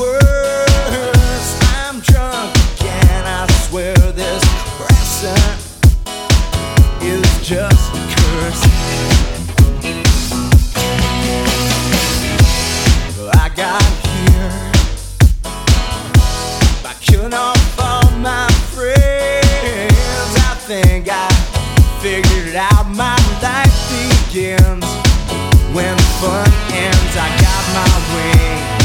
I'm drunk again. I swear this crescent is just a. I got here by killing off all my friends. I think I figured out my life begins when fun ends. I got my way.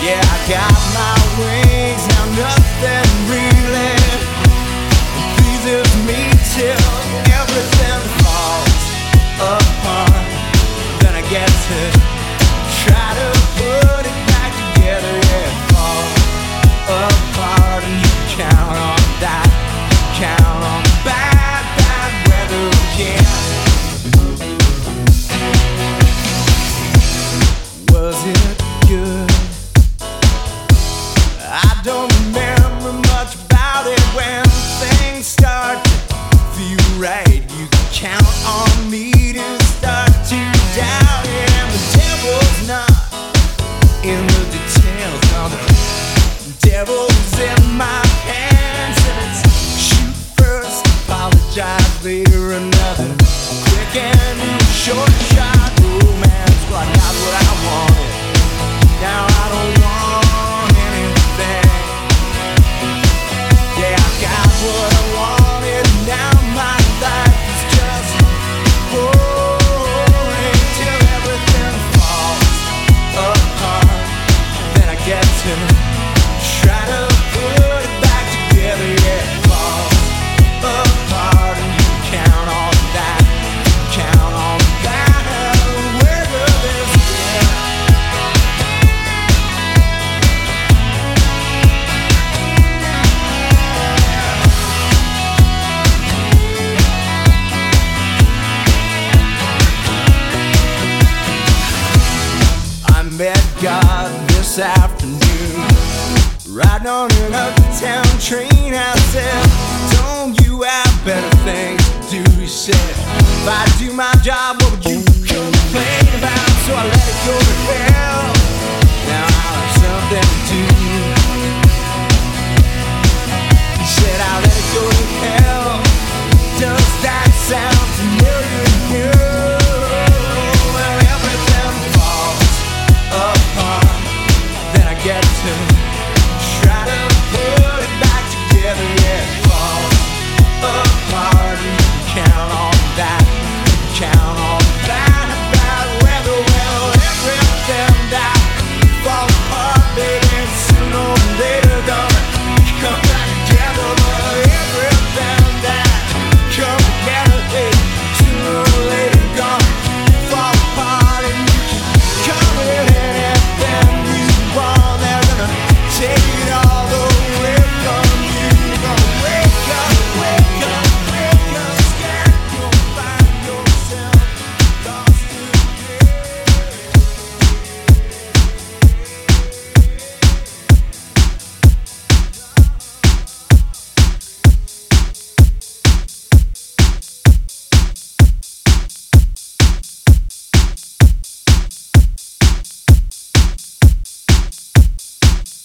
Yeah, I got my wings. right. You can count on me to start to doubt. And the devil's not in the details. No, the devil's in my hands, And it's shoot first, apologize later. Another quick and short shot. met God this afternoon, riding on an uptown.